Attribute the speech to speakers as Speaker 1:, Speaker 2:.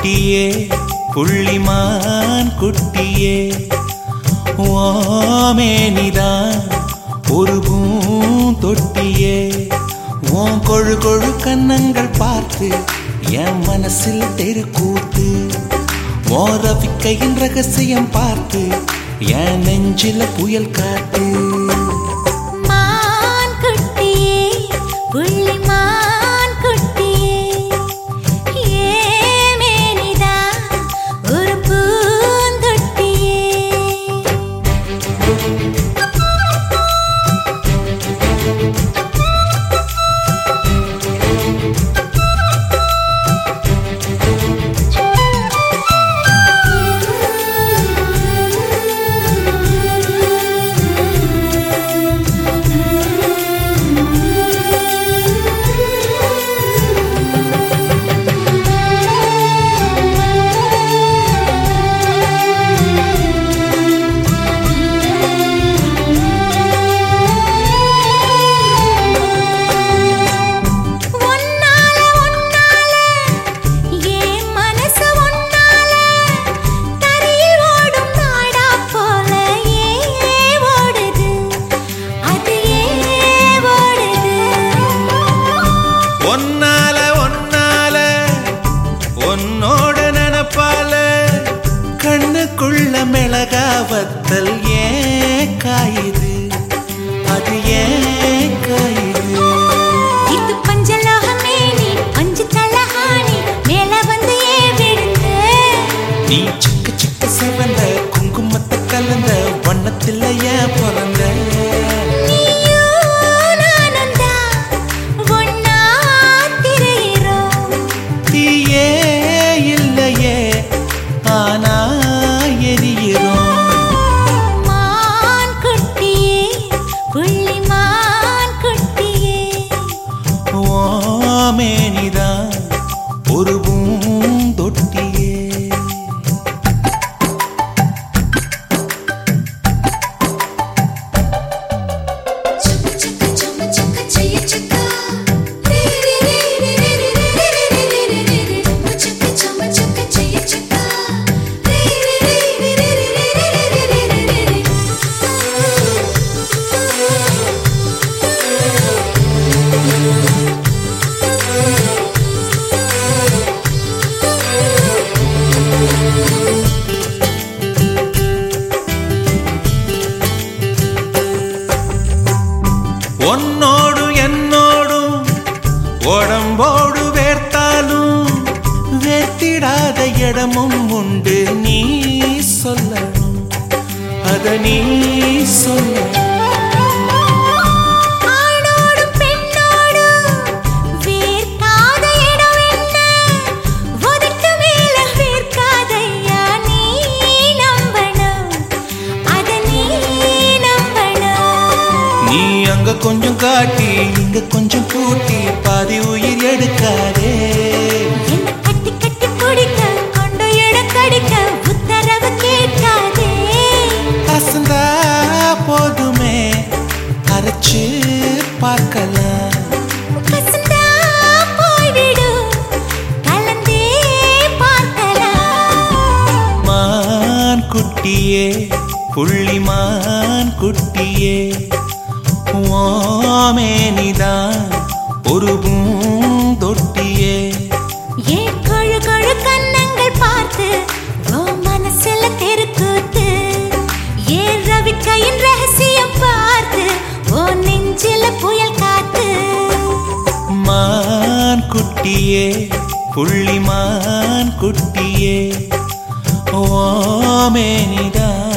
Speaker 1: குட்டியே புள்ளிமான் குட்டியே ஓமேனிதான் ஒரு பூந்தொட்டியே. ஓம் கொழு கொழு கன்னங்கள் பார்த்து என் மனசில் தெருக்கூத்து உன் ரவிக்கையின் ரகசியம் பார்த்து என் நெஞ்சில புயல் காத்து.
Speaker 2: பால
Speaker 1: கண்ணுக்குள்ள மிளகாவத்தல் ஏன் காயுது? ஒன்னோடு என்னோடும் உடம்போடு வேர்த்தாலும் வேர்த்திடாத இடமும் உண்டு. நீ சொல்லணும். அத நீ சொல்லணும்
Speaker 2: நீ
Speaker 1: அங்க கொஞ்சம் காட்டி இங்க கொஞ்சம் கூட்டி பாதி உயிர் எடுக்காதே. போதுமே அரைச்சு பார்க்கலாம். குட்டியே புள்ளிமான் குட்டியே ஓமேனிதான் ஒரு பூந்தொட்டியே.
Speaker 2: ஏன் கொழு கொழு கன்னங்கள் பார்த்து உன் மனசுல தெருக்கூத்து ஏன் ரவிக்கையின் ரகசியம் பார்த்து உன் நெஞ்சில புயல் காத்து.
Speaker 1: மான் குட்டியே புள்ளிமான் குட்டியே. ஓமேனிதான்